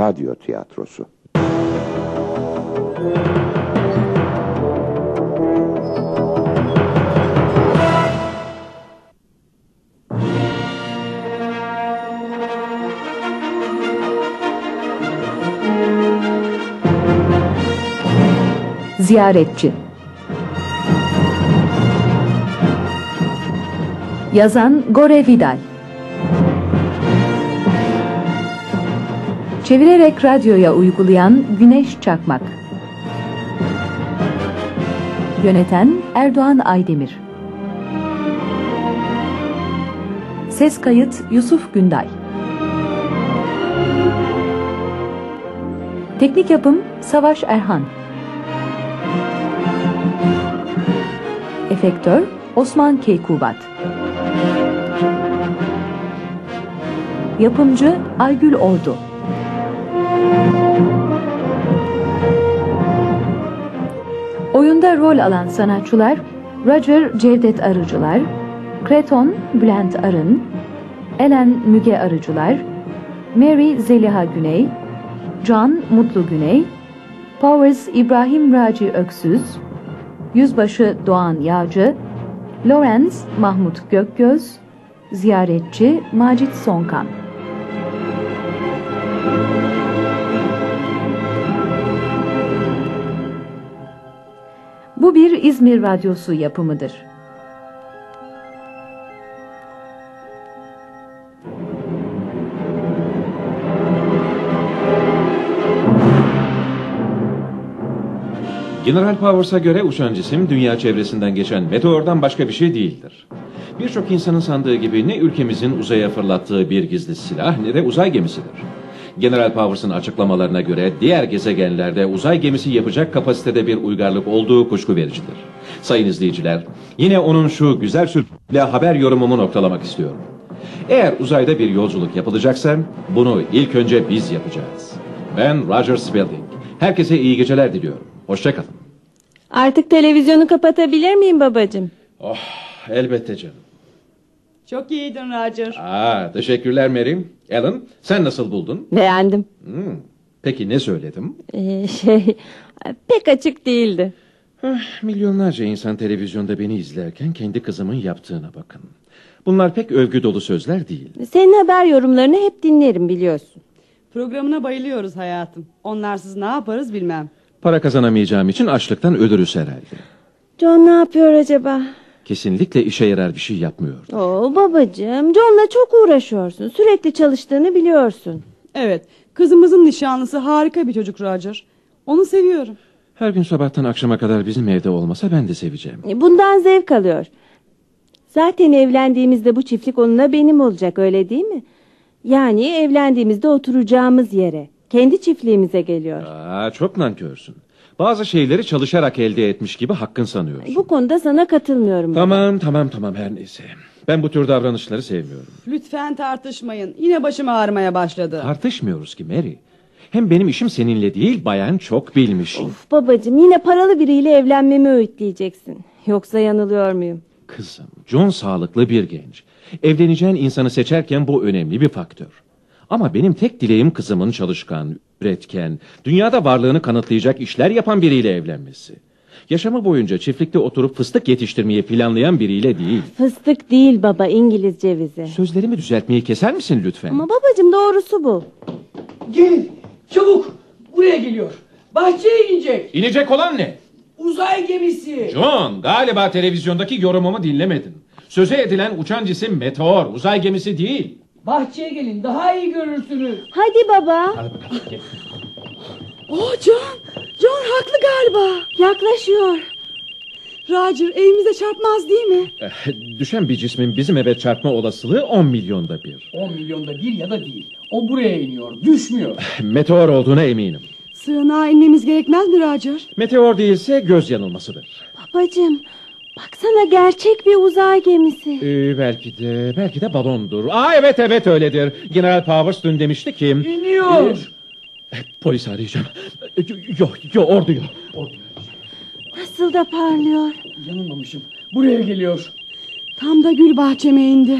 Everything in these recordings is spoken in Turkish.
radyo tiyatrosu. Ziyaretçi Yazan Gore Vidal Çevirerek radyoya uygulayan Güneş Çakmak. Yöneten Erdoğan Aydemir. Ses kayıt Yusuf Günday Teknik yapım Savaş Erhan. Efektör Osman Keykubat. Yapımcı Aygül Ordu Oyunda rol alan sanatçılar Roger Cevdet Arıcılar, Kreton Bülent Arın, Ellen Müge Arıcılar, Mary Zeliha Güney, Can Mutlu Güney, Powers İbrahim Raci Öksüz, Yüzbaşı Doğan Yağcı, Lawrence Mahmut Gökgöz, Ziyaretçi Macit Sonkan. Bu bir İzmir Radyosu yapımıdır. General Powers'a göre uçan cisim dünya çevresinden geçen meteordan başka bir şey değildir. Birçok insanın sandığı gibi ne ülkemizin uzaya fırlattığı bir gizli silah ne de uzay gemisidir. General Powers'ın açıklamalarına göre diğer gezegenlerde uzay gemisi yapacak kapasitede bir uygarlık olduğu kuşku vericidir. Sayın izleyiciler, yine onun şu güzel sürpriyle haber yorumumu noktalamak istiyorum. Eğer uzayda bir yolculuk yapılacaksa bunu ilk önce biz yapacağız. Ben Roger Spalding. Herkese iyi geceler diliyorum. Hoşçakalın. Artık televizyonu kapatabilir miyim babacığım? Oh, elbette canım. Çok iyiydin Roger. Aa, teşekkürler Mary. Alan, sen nasıl buldun? Beğendim. Hmm, Peki ne söyledim? Ee, şey pek açık değildi. Ah, milyonlarca insan televizyonda beni izlerken kendi kızımın yaptığına bakın. Bunlar pek övgü dolu sözler değil. Senin haber yorumlarını hep dinlerim biliyorsun. Programına bayılıyoruz hayatım. Onlarsız ne yaparız bilmem. Para kazanamayacağım için açlıktan ölürüz herhalde. John ne yapıyor acaba? Kesinlikle işe yarar bir şey yapmıyor. Oo babacığım John'la çok uğraşıyorsun. Sürekli çalıştığını biliyorsun. Evet, kızımızın nişanlısı harika bir çocuk Roger. Onu seviyorum. Her gün sabahtan akşama kadar bizim evde olmasa ben de seveceğim. E, Bundan zevk alıyor. Zaten evlendiğimizde bu çiftlik onunla benim olacak öyle değil mi? Yani evlendiğimizde oturacağımız yere. Kendi çiftliğimize geliyor. Aa, çok nankörsün. Bazı şeyleri çalışarak elde etmiş gibi hakkın sanıyorsun. Bu konuda sana katılmıyorum. baba. Tamam tamam tamam her neyse. Ben bu tür davranışları sevmiyorum. Lütfen tartışmayın. Yine başım ağrımaya başladı. Tartışmıyoruz ki Mary. Hem benim işim seninle değil bayan çok bilmiş. Of babacığım yine paralı biriyle evlenmemi öğütleyeceksin. Yoksa yanılıyor muyum? Kızım, John sağlıklı bir genç. Evleneceğin insanı seçerken bu önemli bir faktör. Ama benim tek dileğim kızımın çalışkan, üretken, dünyada varlığını kanıtlayacak işler yapan biriyle evlenmesi. Yaşamı boyunca çiftlikte oturup fıstık yetiştirmeyi planlayan biriyle değil. Fıstık değil baba İngiliz cevizi. Sözlerimi düzeltmeyi keser misin lütfen? Ama babacığım doğrusu bu. Gelin çabuk buraya geliyor. Bahçeye inecek. İnecek olan ne? Uzay gemisi. John, galiba televizyondaki yorumumu dinlemedin. Söze edilen uçan cisim meteor, uzay gemisi değil. Bahçeye gelin daha iyi görürsünüz. Hadi baba. Oh John, John haklı galiba. Yaklaşıyor. Roger evimize çarpmaz değil mi? Eh, Düşen bir cismin bizim eve çarpma olasılığı 10 milyonda bir. 10 milyonda bir ya da değil. O buraya iniyor düşmüyor. Meteor olduğuna eminim. Sığınağa inmemiz gerekmez mi Roger? Meteor değilse göz yanılmasıdır. Babacığım baksana gerçek bir uzay gemisi. Ee, belki de belki de balondur. Aa evet evet öyledir. General Powers dün demişti ki İniyor. polis arayacağım. Yok yok orduyu. Nasıl da parlıyor. Yanılmamışım. Buraya geliyor. Tam da gül bahçeme indi.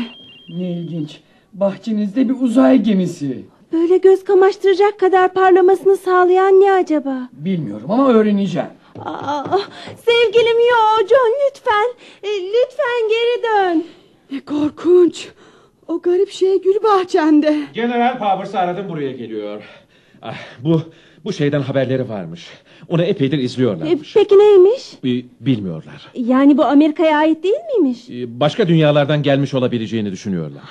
Ne ilginç. Bahçenizde bir uzay gemisi. Böyle göz kamaştıracak kadar parlamasını sağlayan ne acaba? Bilmiyorum ama öğreneceğim. Aa, sevgilim yo John lütfen. E, lütfen geri dön. Ne korkunç. O garip şey gül bahçemde. General Powers'ı aradım buraya geliyor. Ah, bu bu şeyden haberleri varmış. Onu epeydir E, izliyorlarmış. peki neymiş? Bi- Bilmiyorlar. Yani bu Amerika'ya ait değil miymiş? Ee, Başka dünyalardan gelmiş olabileceğini düşünüyorlar.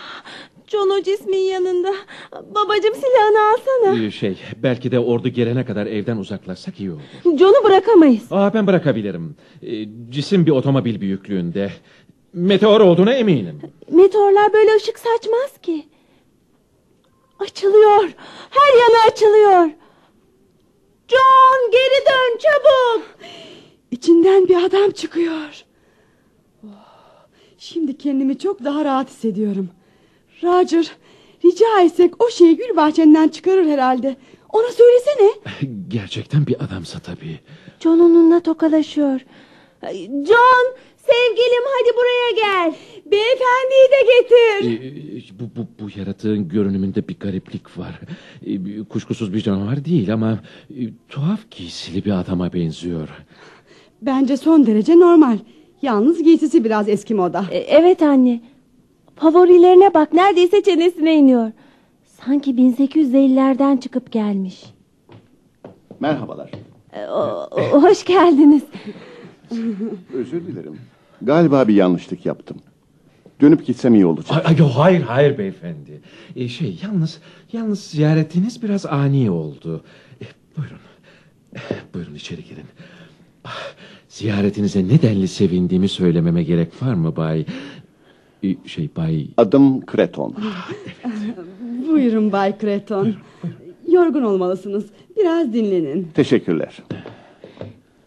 John o cismin yanında. Babacım silahını alsana. Ee, Şey, belki de ordu gelene kadar evden uzaklaşsak iyi olur. John'u bırakamayız. Aa, ben bırakabilirim. Ee, Cisim bir otomobil büyüklüğünde. Meteor olduğuna eminim. Meteorlar böyle ışık saçmaz ki. Açılıyor. Her yanı açılıyor. John geri dön çabuk. İçinden bir adam çıkıyor. Oh, şimdi kendimi çok daha rahat hissediyorum. Roger, rica etsek o şeyi gül bahçenden çıkarır herhalde. Ona söylesene. Gerçekten bir adamsa tabii. John onunla tokalaşıyor. John sevgilim hadi buraya gel. Beyefendiyi de getir. Ee, bu, bu, bu yaratığın görünümünde bir gariplik var. Ee, kuşkusuz bir canavar değil ama e, tuhaf giysili bir adama benziyor. Bence son derece normal. Yalnız giysisi biraz eski moda. E, evet anne. Favorilerine bak neredeyse çenesine iniyor. Sanki 1850'lerden çıkıp gelmiş. Merhabalar. E, o- o- hoş geldiniz. Özür dilerim. Galiba bir yanlışlık yaptım. Dönüp gitsem iyi olacak. Ay, ay, yo, hayır hayır beyefendi. Ee, şey yalnız yalnız ziyaretiniz biraz ani oldu. Ee, buyurun. Eh, Buyurun içeri girin. Ah, ziyaretinize ne denli sevindiğimi söylememe gerek var mı bay? Ee, şey bay Adım Kreton. Buyurun Bay Kreton. Yorgun olmalısınız. Biraz dinlenin. Teşekkürler.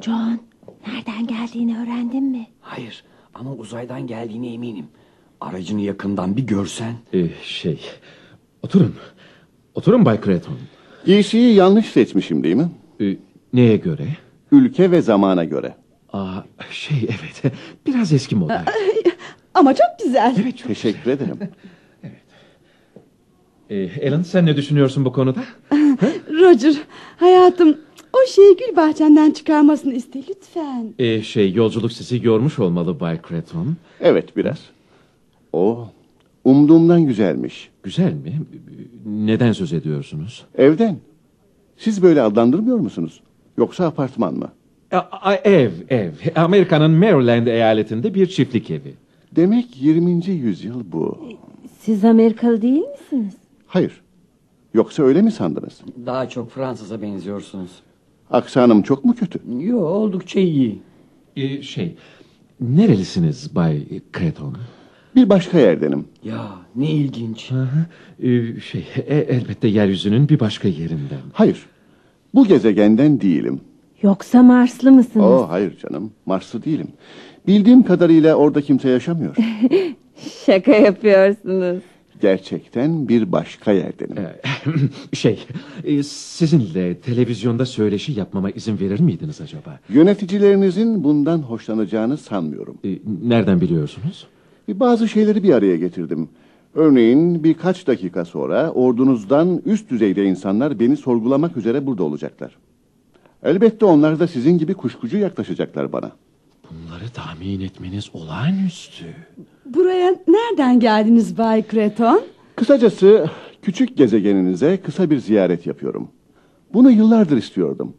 John nereden geldiğini öğrendin mi? Hayır ama uzaydan geldiğine eminim. Aracını yakından bir görsen. Ee, şey oturun. Oturun Bay Kreton. Giysiyi yanlış seçmişim değil mi? Ee, neye göre? Ülke ve zamana göre. Aa, şey evet biraz eski model. Ama çok güzel. Evet çok Teşekkür ederim. Ee, Alan sen ne düşünüyorsun bu konuda? Roger, hayatım o şeyi gül bahçenden çıkarmasını iste lütfen. Ee, şey yolculuk sizi yormuş olmalı Bay Kreton. Evet biraz. O umduğumdan güzelmiş. Güzel mi? Neden söz ediyorsunuz? Evden. Siz böyle adlandırmıyor musunuz? Yoksa apartman mı? A- a- ev, ev. Amerika'nın Maryland eyaletinde bir çiftlik evi. Demek 20. yüzyıl bu. Siz Amerikalı değil misiniz? Hayır. Yoksa öyle mi sandınız? Daha çok Fransız'a benziyorsunuz. Aksanım çok mu kötü? Yo oldukça iyi. Ee, şey, nerelisiniz Bay Kreton? Bir başka yerdenim. Ya ne ilginç. Hı hı. Ee, şey, e- elbette yeryüzünün bir başka yerinden. Hayır. Bu gezegenden değilim. Yoksa Marslı mısınız? Oh hayır canım. Marslı değilim. Bildiğim kadarıyla orada kimse yaşamıyor. Şaka yapıyorsunuz. Gerçekten bir başka yerdenim. şey, e, sizinle televizyonda söyleşi yapmama izin verir miydiniz acaba? Yöneticilerinizin bundan hoşlanacağını sanmıyorum. Ee, nereden biliyorsunuz? Bazı şeyleri bir araya getirdim. Örneğin birkaç dakika sonra ordunuzdan üst düzeyde insanlar beni sorgulamak üzere burada olacaklar. Elbette onlar da sizin gibi kuşkucu yaklaşacaklar bana. Bunları tahmin etmeniz olağanüstü. Buraya nereden geldiniz Bay Kreton? Kısacası küçük gezegeninize kısa bir ziyaret yapıyorum. Bunu yıllardır istiyordum.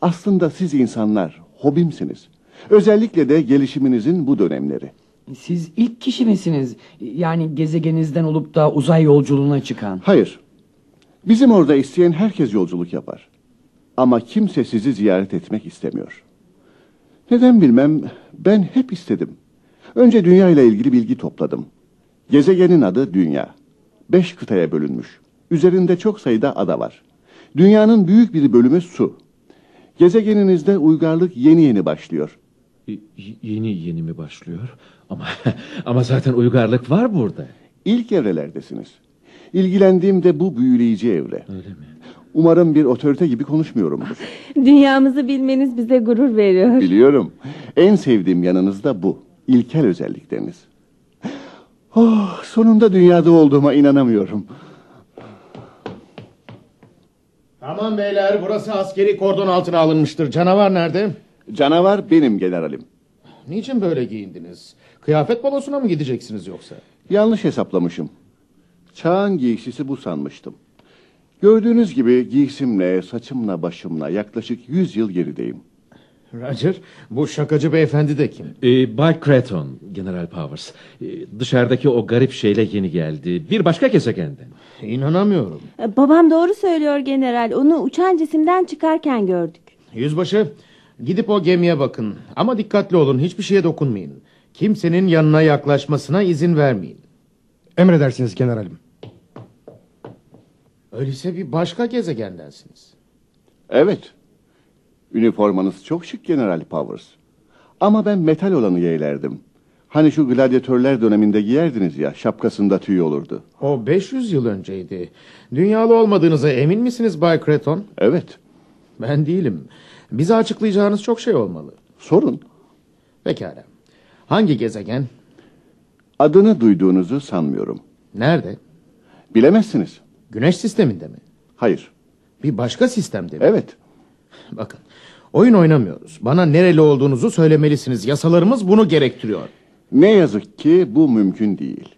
Aslında siz insanlar hobimsiniz. Özellikle de gelişiminizin bu dönemleri. Siz ilk kişi misiniz? Yani gezegeninizden olup da uzay yolculuğuna çıkan. Hayır. Bizim orada isteyen herkes yolculuk yapar. Ama kimse sizi ziyaret etmek istemiyor. Neden bilmem ben hep istedim. Önce dünya ile ilgili bilgi topladım. Gezegenin adı Dünya. Beş kıtaya bölünmüş. Üzerinde çok sayıda ada var. Dünyanın büyük bir bölümü su. Gezegeninizde uygarlık yeni yeni başlıyor. Y- yeni yeni mi başlıyor? Ama ama zaten uygarlık var burada. İlk evrelerdesiniz. İlgilendiğim de bu büyüleyici evre. Öyle mi? Umarım bir otorite gibi konuşmuyorumdur. Dünyamızı bilmeniz bize gurur veriyor. Biliyorum. En sevdiğim yanınız da bu. İlkel özellikleriniz. Oh, sonunda dünyada olduğuma inanamıyorum. Aman beyler burası askeri kordon altına alınmıştır. Canavar nerede? Canavar benim generalim. Niçin böyle giyindiniz? Kıyafet balosuna mı gideceksiniz yoksa? Yanlış hesaplamışım. Çağın giysisi bu sanmıştım. Gördüğünüz gibi giysimle, saçımla, başımla yaklaşık 100 yıl gerideyim. Roger, bu şakacı beyefendi de kim? Ee, Bay Creton, General Powers. Ee, dışarıdaki o garip şeyle yeni geldi. Bir başka gezegenden. İnanamıyorum. E, Babam doğru söylüyor general. Onu uçan cisimden çıkarken gördük. Yüzbaşı, gidip o gemiye bakın. Ama dikkatli olun, hiçbir şeye dokunmayın. Kimsenin yanına yaklaşmasına izin vermeyin. Emredersiniz generalim. Öyleyse bir başka gezegendensiniz. Evet. Üniformanız çok şık General Powers. Ama ben metal olanı yeğlerdim. Hani şu gladyatörler döneminde giyerdiniz ya, şapkasında tüy olurdu. O 500 yıl önceydi. Dünyalı olmadığınıza emin misiniz Bay Creton? Evet. Ben değilim. Bize açıklayacağınız çok şey olmalı. Sorun. Pekala. Hangi gezegen? Adını duyduğunuzu sanmıyorum. Nerede? Bilemezsiniz. Güneş sisteminde mi? Hayır. Bir başka sistemde mi? Evet. Bakın. Oyun oynamıyoruz. Bana nereli olduğunuzu söylemelisiniz. Yasalarımız bunu gerektiriyor. Ne yazık ki bu mümkün değil.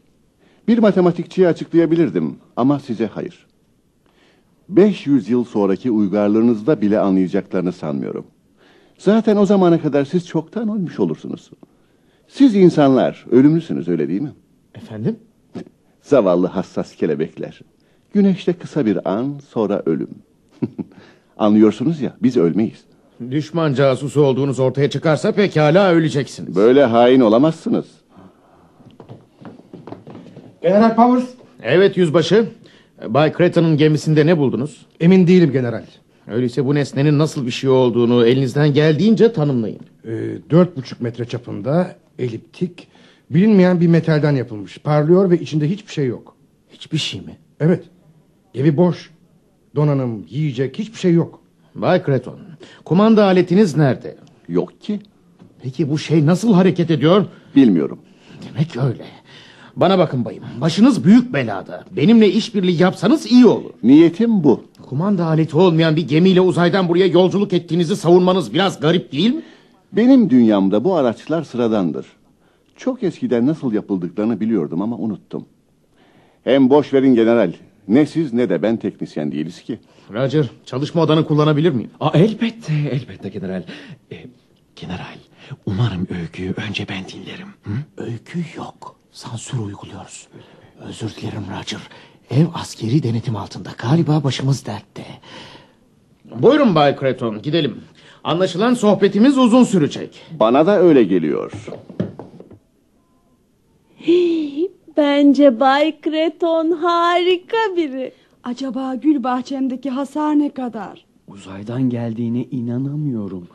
Bir matematikçiye açıklayabilirdim ama size hayır. 500 yıl sonraki uygarlığınızda bile anlayacaklarını sanmıyorum. Zaten o zamana kadar siz çoktan ölmüş olursunuz. Siz insanlar ölümlüsünüz öyle değil mi? Efendim? Zavallı hassas kelebekler. Güneşte kısa bir an sonra ölüm. Anlıyorsunuz ya biz ölmeyiz. Düşman casusu olduğunuz ortaya çıkarsa pekala öleceksiniz. Böyle hain olamazsınız. General Powers. Evet yüzbaşı. Bay Creton'un gemisinde ne buldunuz? Emin değilim general. Öyleyse bu nesnenin nasıl bir şey olduğunu elinizden geldiğince tanımlayın. Ee, Dört buçuk metre çapında eliptik bilinmeyen bir metalden yapılmış. Parlıyor ve içinde hiçbir şey yok. Hiçbir şey mi? Evet. Evi boş. Donanım, yiyecek hiçbir şey yok. Bay Creton, kumanda aletiniz nerede? Yok ki. Peki bu şey nasıl hareket ediyor? Bilmiyorum. Demek öyle. Bana bakın bayım, başınız büyük belada. Benimle işbirliği yapsanız iyi olur. Niyetim bu. Kumanda aleti olmayan bir gemiyle uzaydan buraya yolculuk ettiğinizi savunmanız biraz garip değil mi? Benim dünyamda bu araçlar sıradandır. Çok eskiden nasıl yapıldıklarını biliyordum ama unuttum. Hem boş verin general. Ne siz ne de ben teknisyen değiliz ki. Roger, çalışma odanı kullanabilir miyim? Aa, elbette, elbette general. Ee, general, umarım öyküyü önce ben dinlerim. Hı? Öykü yok. Sansür uyguluyoruz. Özür dilerim Roger. Ev askeri denetim altında. Galiba başımız dertte. Buyurun Bay Creton, gidelim. Anlaşılan sohbetimiz uzun sürecek. Bana da öyle geliyor. Bence Bay Kreton harika biri. Acaba gül bahçemdeki hasar ne kadar? Uzaydan geldiğine inanamıyorum.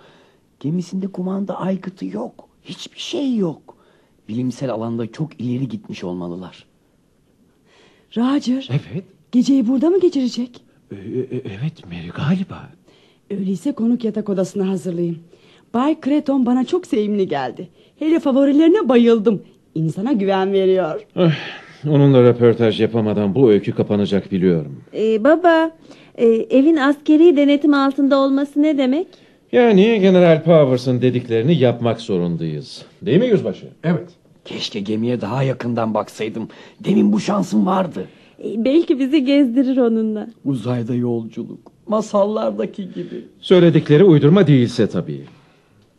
Gemisinde kumanda aygıtı yok. Hiçbir şey yok. Bilimsel alanda çok ileri gitmiş olmalılar. Roger, Evet, geceyi burada mı geçirecek? e, e, evet Mary galiba. Öyleyse konuk yatak odasını hazırlayayım. Bay Kreton bana çok sevimli geldi. Hele favorilerine bayıldım. İnsana güven veriyor. Eh, onunla röportaj yapamadan bu öykü kapanacak biliyorum. Ee, baba, e, evin askeri denetim altında olması ne demek? Yani General Powers'ın dediklerini yapmak zorundayız. Değil mi yüzbaşı? Evet. Keşke gemiye daha yakından baksaydım. Demin bu şansım vardı. Ee, belki bizi gezdirir onunla. Uzayda yolculuk. Masallardaki gibi. Söyledikleri uydurma değilse tabii.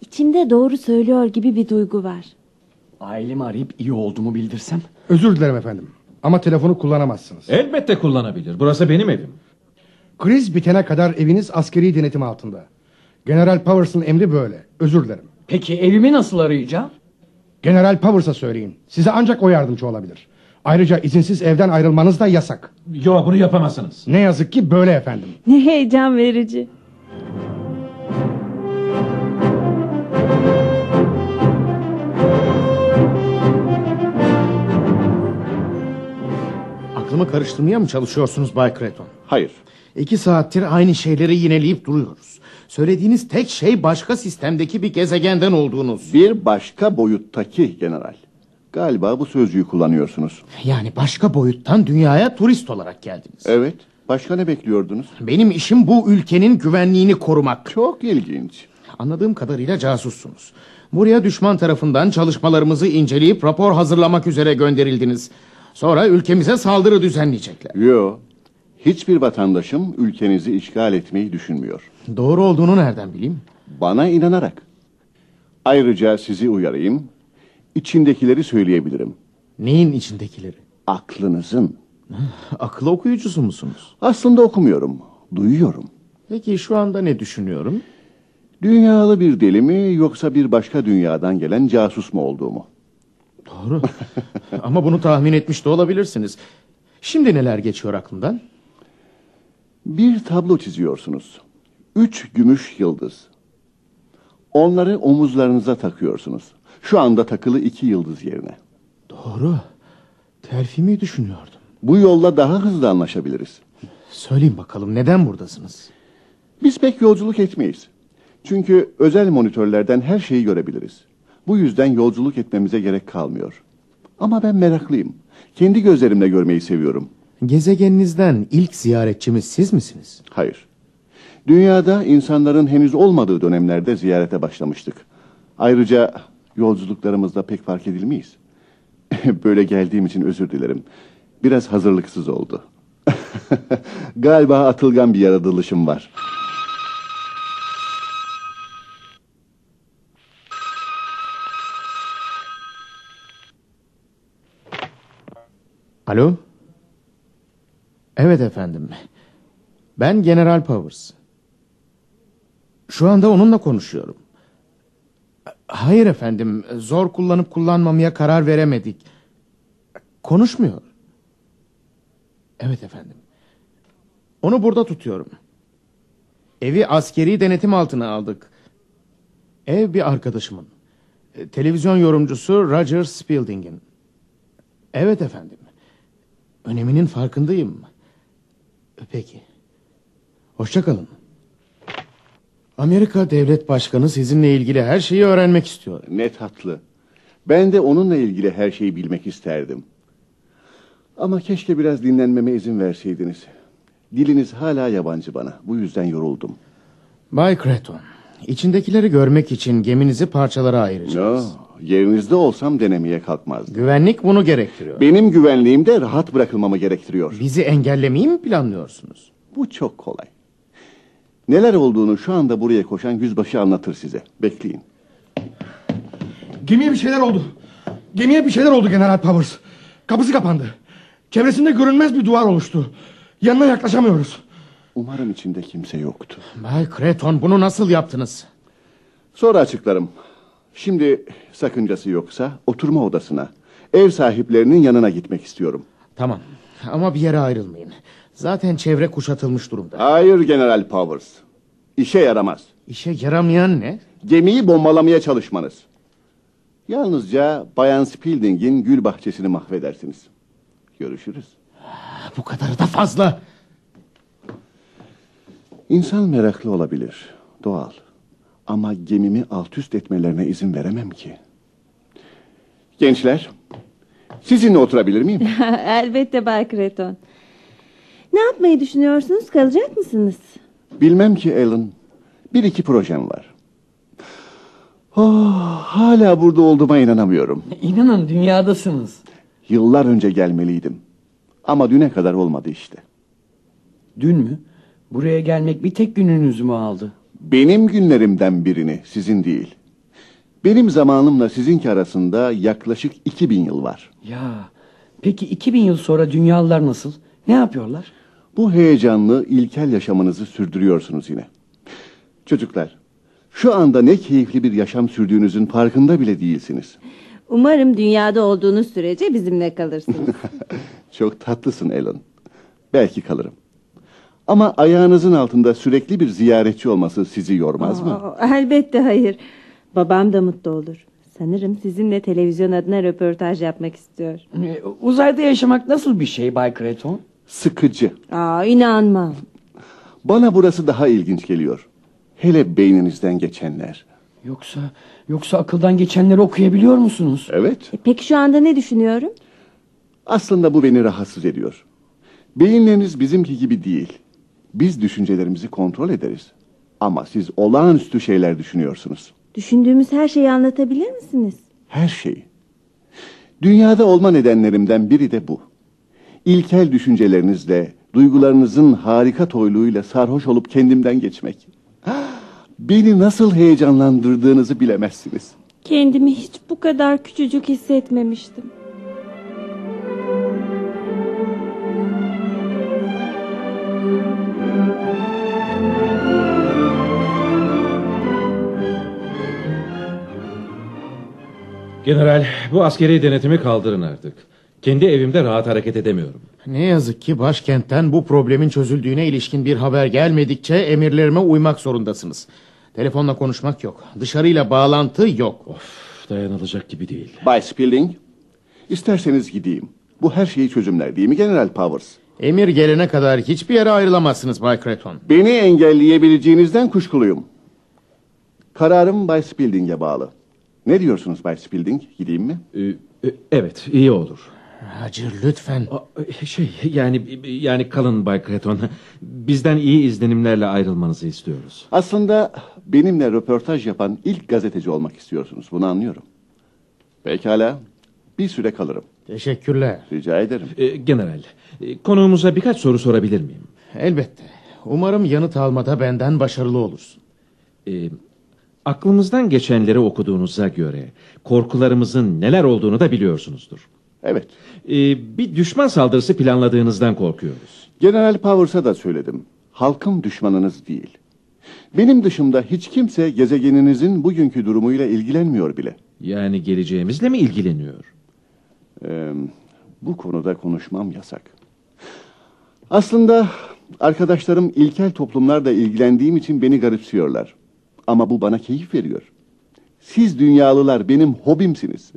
İçimde doğru söylüyor gibi bir duygu var. Ailemi arayıp iyi olduğumu bildirsem. Özür dilerim efendim. Ama telefonu kullanamazsınız. Elbette kullanabilir. Burası benim evim. Kriz bitene kadar eviniz askeri denetim altında. General Powers'ın emri böyle. Özür dilerim. Peki evimi nasıl arayacağım? General Powers'a söyleyin. Size ancak o yardımcı olabilir. Ayrıca izinsiz evden ayrılmanız da yasak. Yo bunu yapamazsınız. Ne yazık ki böyle efendim. Ne heyecan verici. Aklımı karıştırmaya mı çalışıyorsunuz Bay Creton? Hayır. İki saattir aynı şeyleri yineleyip duruyoruz. Söylediğiniz tek şey başka sistemdeki bir gezegenden olduğunuz. Bir başka boyuttaki general. Galiba bu sözcüğü kullanıyorsunuz. Yani başka boyuttan dünyaya turist olarak geldiniz. Evet. Başka ne bekliyordunuz? Benim işim bu ülkenin güvenliğini korumak. Çok ilginç. Anladığım kadarıyla casussunuz. Buraya düşman tarafından çalışmalarımızı inceleyip rapor hazırlamak üzere gönderildiniz. Sonra ülkemize saldırı düzenleyecekler. Yo. Hiçbir vatandaşım ülkenizi işgal etmeyi düşünmüyor. Doğru olduğunu nereden bileyim? Bana inanarak. Ayrıca sizi uyarayım. İçindekileri söyleyebilirim. Neyin içindekileri? Aklınızın. Akıl okuyucusu musunuz? Aslında okumuyorum. Duyuyorum. Peki şu anda ne düşünüyorum? Dünyalı bir deli mi yoksa bir başka dünyadan gelen casus mu olduğumu? Doğru. Ama bunu tahmin etmiş de olabilirsiniz. Şimdi neler geçiyor aklından? Bir tablo çiziyorsunuz. Üç gümüş yıldız. Onları omuzlarınıza takıyorsunuz. Şu anda takılı iki yıldız yerine. Doğru. Terfimi düşünüyordum. Bu yolla daha hızlı anlaşabiliriz. Söyleyin bakalım neden buradasınız? Biz pek yolculuk etmeyiz. Çünkü özel monitörlerden her şeyi görebiliriz. Bu yüzden yolculuk etmemize gerek kalmıyor. Ama ben meraklıyım. Kendi gözlerimle görmeyi seviyorum. Gezegeninizden ilk ziyaretçimiz siz misiniz? Hayır. Dünyada insanların henüz olmadığı dönemlerde ziyarete başlamıştık. Ayrıca yolculuklarımızda pek fark edilmeyiz. Böyle geldiğim için özür dilerim. Biraz hazırlıksız oldu. Galiba atılgan bir yaratılışım var. Alo? Evet efendim. Ben General Powers. Şu anda onunla konuşuyorum. Hayır efendim. Zor kullanıp kullanmamaya karar veremedik. Konuşmuyor. Evet efendim. Onu burada tutuyorum. Evi askeri denetim altına aldık. Ev bir arkadaşımın. Televizyon yorumcusu Roger Spilding'in. Evet efendim. Öneminin farkındayım. Peki. Hoşçakalın. Amerika Devlet Başkanı sizinle ilgili her şeyi öğrenmek istiyor. Ne tatlı. Ben de onunla ilgili her şeyi bilmek isterdim. Ama keşke biraz dinlenmeme izin verseydiniz. Diliniz hala yabancı bana. Bu yüzden yoruldum. Bay Creton, içindekileri görmek için geminizi parçalara No, ayıracağız. Yerinizde olsam denemeye kalkmazdım. Güvenlik bunu gerektiriyor. Benim güvenliğim de rahat bırakılmamı gerektiriyor. Bizi engellemeyi mi planlıyorsunuz? Bu çok kolay. Neler olduğunu şu anda buraya koşan yüzbaşı anlatır size. Bekleyin. Gemiye bir şeyler oldu. Gemiye bir şeyler oldu General Powers. Kapısı kapandı. Çevresinde görünmez bir duvar oluştu. Yanına yaklaşamıyoruz. Umarım içinde kimse yoktu. Bay Creton bunu nasıl yaptınız? Sonra açıklarım. Şimdi sakıncası yoksa oturma odasına, ev sahiplerinin yanına gitmek istiyorum. Tamam ama bir yere ayrılmayın. Zaten çevre kuşatılmış durumda. Hayır General Powers. İşe yaramaz. İşe yaramayan ne? Gemiyi bombalamaya çalışmanız. Yalnızca Bayan Spilding'in gül bahçesini mahvedersiniz. Görüşürüz. Bu kadarı da fazla. İnsan meraklı olabilir. Doğal. Ama gemimi alt üst etmelerine izin veremem ki. Gençler, sizinle oturabilir miyim? Elbette Bay Creton. Ne yapmayı düşünüyorsunuz? Kalacak mısınız? Bilmem ki Alan. Bir iki projem var. Oh, hala burada olduğuma inanamıyorum. İnanın dünyadasınız. Yıllar önce gelmeliydim. Ama düne kadar olmadı işte. Dün mü? Buraya gelmek bir tek gününüzü mü aldı? Benim günlerimden birini, sizin değil. Benim zamanımla sizinki arasında yaklaşık 2000 yıl var. Ya peki 2000 yıl sonra dünyalılar nasıl? Ne yapıyorlar? Bu heyecanlı, ilkel yaşamınızı sürdürüyorsunuz yine. Çocuklar, şu anda ne keyifli bir yaşam sürdüğünüzün farkında bile değilsiniz. Umarım dünyada olduğunuz sürece bizimle kalırsınız. Çok tatlısın Alan. Belki kalırım. Ama ayağınızın altında sürekli bir ziyaretçi olması sizi yormaz mı? Aa, elbette hayır. Babam da mutlu olur. Sanırım sizinle televizyon adına röportaj yapmak istiyor. Ee, Uzayda yaşamak nasıl bir şey Bay Creton? Sıkıcı. Aa, inanmam. Bana burası daha ilginç geliyor. Hele beyninizden geçenler. Yoksa yoksa akıldan geçenleri okuyabiliyor musunuz? Evet. E, peki şu anda ne düşünüyorum? Aslında bu beni rahatsız ediyor. Beyinleriniz bizimki gibi değil. Biz düşüncelerimizi kontrol ederiz. Ama siz olağanüstü şeyler düşünüyorsunuz. Düşündüğümüz her şeyi anlatabilir misiniz? Her şeyi. Dünyada olma nedenlerimden biri de bu. İlkel düşüncelerinizle, duygularınızın harika toyluğuyla sarhoş olup kendimden geçmek. Beni nasıl heyecanlandırdığınızı bilemezsiniz. Kendimi hiç bu kadar küçücük hissetmemiştim. General, bu askeri denetimi kaldırın artık. Kendi evimde rahat hareket edemiyorum. Ne yazık ki başkentten bu problemin çözüldüğüne ilişkin bir haber gelmedikçe emirlerime uymak zorundasınız. Telefonla konuşmak yok. Dışarıyla bağlantı yok. Of, dayanılacak gibi değil. Bay Spilding, isterseniz gideyim. Bu her şeyi çözümler değil mi General Powers? Emir gelene kadar hiçbir yere ayrılamazsınız Bay Creton. Beni engelleyebileceğinizden kuşkuluyum. Kararım Bay Spilding'e bağlı. Ne diyorsunuz Bay Spilding? Gideyim mi? Ee, e, evet, iyi olur. Roger lütfen. Aa, Şey, yani yani kalın Bay Creton. Bizden iyi izlenimlerle ayrılmanızı istiyoruz. Aslında benimle röportaj yapan ilk gazeteci olmak istiyorsunuz. Bunu anlıyorum. Pekala. Bir süre kalırım. Teşekkürler. Rica ederim. Ee, General, e, konuğumuza birkaç soru sorabilir miyim? Elbette. Umarım yanıt almada benden başarılı olursun. Ee, aklınızdan geçenleri okuduğunuza göre korkularımızın neler olduğunu da biliyorsunuzdur. Evet. Ee, bir düşman saldırısı planladığınızdan korkuyoruz. General Powers'a da söyledim. Halkım düşmanınız değil. Benim dışımda hiç kimse gezegeninizin bugünkü durumuyla ilgilenmiyor bile. Yani geleceğimizle mi ilgileniyor? Ee, bu konuda konuşmam yasak. Aslında arkadaşlarım ilkel toplumlarla ilgilendiğim için beni garipsiyorlar. Ama bu bana keyif veriyor. Siz dünyalılar benim hobimsiniz.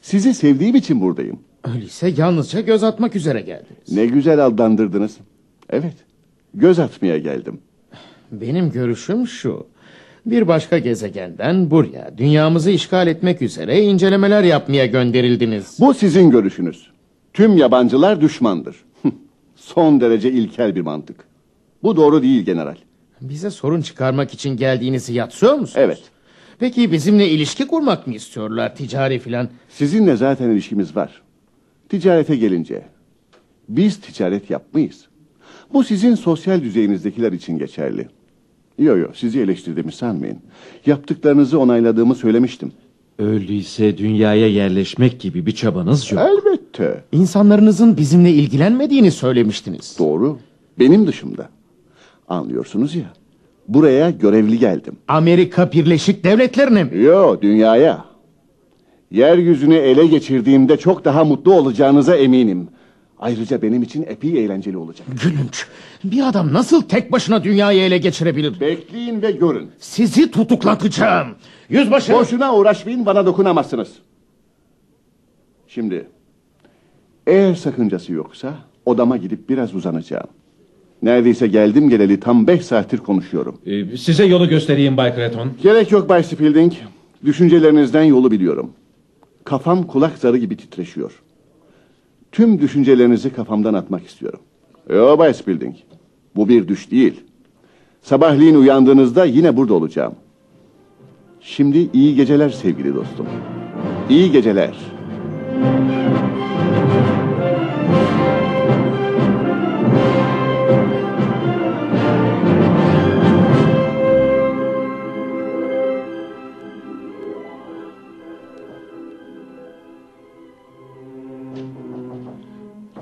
Sizi sevdiğim için buradayım. Öyleyse yalnızca göz atmak üzere geldiniz. Ne güzel aldandırdınız. Evet, göz atmaya geldim. Benim görüşüm şu. Bir başka gezegenden buraya dünyamızı işgal etmek üzere incelemeler yapmaya gönderildiniz. Bu sizin görüşünüz. Tüm yabancılar düşmandır. Son derece ilkel bir mantık. Bu doğru değil general. Bize sorun çıkarmak için geldiğinizi yatsıyor musunuz? Evet. Peki bizimle ilişki kurmak mı istiyorlar ticari filan? Sizinle zaten ilişkimiz var. Ticarete gelince biz ticaret yapmayız. Bu sizin sosyal düzeyinizdekiler için geçerli. Yo yo sizi eleştirdiğimi sanmayın. Yaptıklarınızı onayladığımı söylemiştim. Öyleyse dünyaya yerleşmek gibi bir çabanız yok. Elbette. İnsanlarınızın bizimle ilgilenmediğini söylemiştiniz. Doğru. Benim dışımda. Anlıyorsunuz ya. Buraya görevli geldim. Amerika Birleşik Devletleri'ne mi? Yo dünyaya. Yeryüzünü ele geçirdiğimde çok daha mutlu olacağınıza eminim. Ayrıca benim için epey eğlenceli olacak. Gülünç. Bir adam nasıl tek başına dünyayı ele geçirebilir? Bekleyin ve görün. Sizi tutuklatacağım. Yüzbaşı. Boşuna uğraşmayın bana dokunamazsınız. Şimdi eğer sakıncası yoksa odama gidip biraz uzanacağım. Neredeyse geldim geleli tam beş saattir konuşuyorum. Ee, size yolu göstereyim Bay Creton. Gerek yok Bay Spilding. Düşüncelerinizden yolu biliyorum. Kafam kulak zarı gibi titreşiyor. Tüm düşüncelerinizi kafamdan atmak istiyorum. Yo Bay Spilding. Bu bir düş değil. Sabahleyin uyandığınızda yine burada olacağım. Şimdi iyi geceler sevgili dostum. İyi geceler.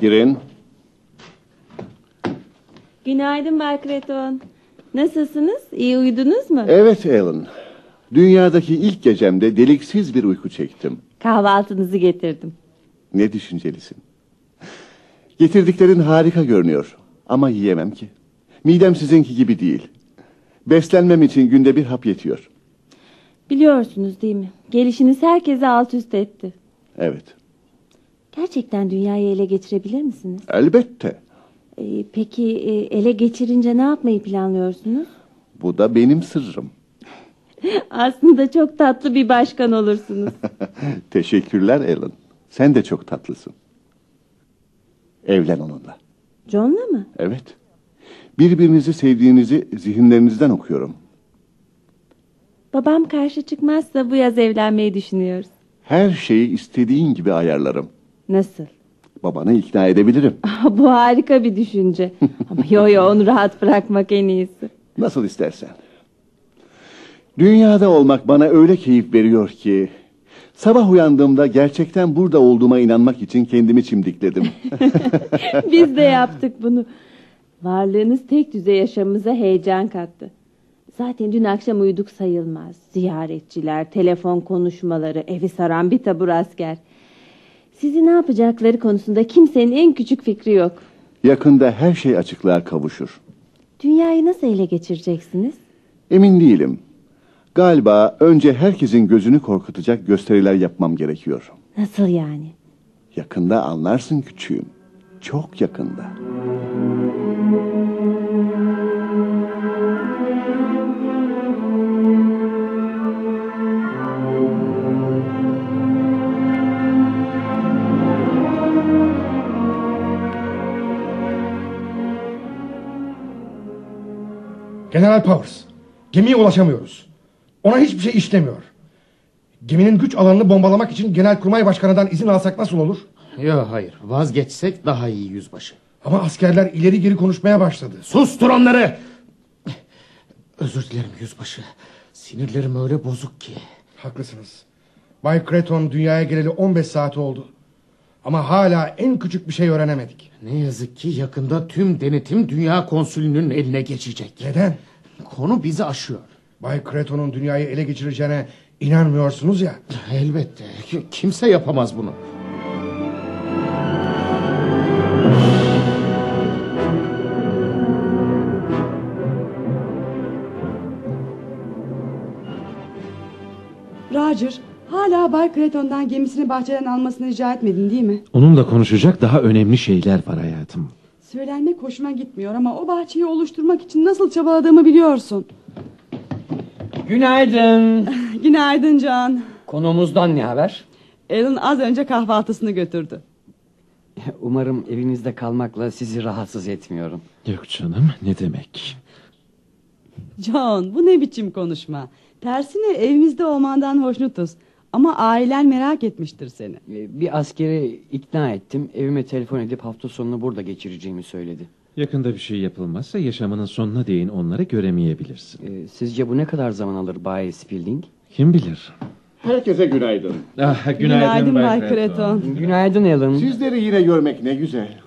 Girin. Günaydın Bay Creton. Nasılsınız? İyi uyudunuz mu? Evet Alan. Dünyadaki ilk gecemde deliksiz bir uyku çektim. Kahvaltınızı getirdim. Ne düşüncelisin. Getirdiklerin harika görünüyor. Ama yiyemem ki. Midem sizinki gibi değil. Beslenmem için günde bir hap yetiyor. Biliyorsunuz değil mi? Gelişiniz herkese alt üst etti. Evet. Gerçekten dünyayı ele geçirebilir misiniz? Elbette. Ee, peki e, ele geçirince ne yapmayı planlıyorsunuz? Bu da benim sırrım. Aslında çok tatlı bir başkan olursunuz. Teşekkürler Alan. Sen de çok tatlısın. Evlen onunla. John'la mı? Evet. Birbirinizi sevdiğinizi zihinlerinizden okuyorum. Babam karşı çıkmazsa bu yaz evlenmeyi düşünüyoruz. Her şeyi istediğin gibi ayarlarım. Nasıl? Babanı ikna edebilirim. bu harika bir düşünce. Ama yo yo onu rahat bırakmak en iyisi. Nasıl istersen. Dünyada olmak bana öyle keyif veriyor ki... Sabah uyandığımda gerçekten burada olduğuma inanmak için kendimi çimdikledim. Biz de yaptık bunu. Varlığınız tek düze yaşamımıza heyecan kattı. Zaten dün akşam uyuduk sayılmaz. Ziyaretçiler, telefon konuşmaları, evi saran bir tabur asker. Sizi ne yapacakları konusunda kimsenin en küçük fikri yok. Yakında her şey açıklığa kavuşur. Dünyayı nasıl ele geçireceksiniz? Emin değilim. Galiba önce herkesin gözünü korkutacak gösteriler yapmam gerekiyor. Nasıl yani? Yakında anlarsın küçüğüm. Çok yakında. General Powers. Gemiye ulaşamıyoruz. Ona hiçbir şey işlemiyor. Geminin güç alanını bombalamak için Genelkurmay Başkanı'ndan izin alsak nasıl olur? Yok hayır vazgeçsek daha iyi yüzbaşı. Ama askerler ileri geri konuşmaya başladı. Sustur onları. Özür dilerim yüzbaşı. Sinirlerim öyle bozuk ki. Haklısınız. Bay Creton dünyaya geleli 15 saat oldu. Ama hala en küçük bir şey öğrenemedik. Ne yazık ki yakında tüm denetim dünya konsülünün eline geçecek. Neden? Konu bizi aşıyor. Bay Creton'un dünyayı ele geçireceğine inanmıyorsunuz ya. Elbette. Kimse yapamaz bunu. Roger hala Bay Creton'dan gemisini bahçeden almasını rica etmedin değil mi? Onunla konuşacak daha önemli şeyler var hayatım. Söylenmek hoşuma gitmiyor ama o bahçeyi oluşturmak için nasıl çabaladığımı biliyorsun. Günaydın. Günaydın Can. Konumuzdan ne haber? Alan az önce kahvaltısını götürdü. Umarım evinizde kalmakla sizi rahatsız etmiyorum. Yok canım ne demek. John bu ne biçim konuşma. Tersine evimizde olmandan hoşnutuz. Ama ailen merak etmiştir seni. Ee, Bir askeri ikna ettim. Evime telefon edip hafta sonunu burada geçireceğimi söyledi. Yakında bir şey yapılmazsa yaşamının sonuna değin onları göremeyebilirsin. Ee, Sizce bu ne kadar zaman alır Bay Spilding? Kim bilir? Herkese günaydın. Ah, günaydın, Günaydın Bay Creton. Günaydın Alan. Sizleri yine görmek ne güzel.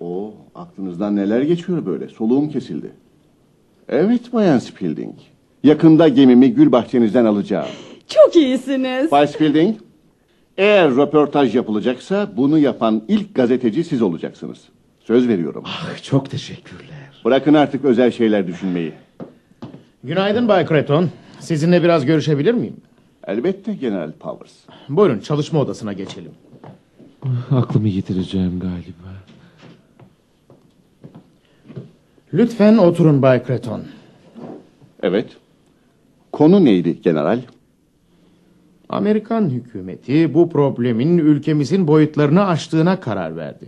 O aklınızdan neler geçiyor böyle? Soluğum kesildi. Evet Bayan Spilding. Yakında gemimi gül bahçenizden alacağım. Çok iyisiniz. Bay Spilding, eğer röportaj yapılacaksa bunu yapan ilk gazeteci siz olacaksınız. Söz veriyorum. Ah, çok teşekkürler. Bırakın artık özel şeyler düşünmeyi. Günaydın Bay Creton. Sizinle biraz görüşebilir miyim? Elbette General Powers. Buyurun çalışma odasına geçelim. Aklımı yitireceğim galiba. Lütfen oturun Bay Creton. Evet. Konu neydi general? Amerikan hükümeti bu problemin ülkemizin boyutlarını aştığına karar verdi.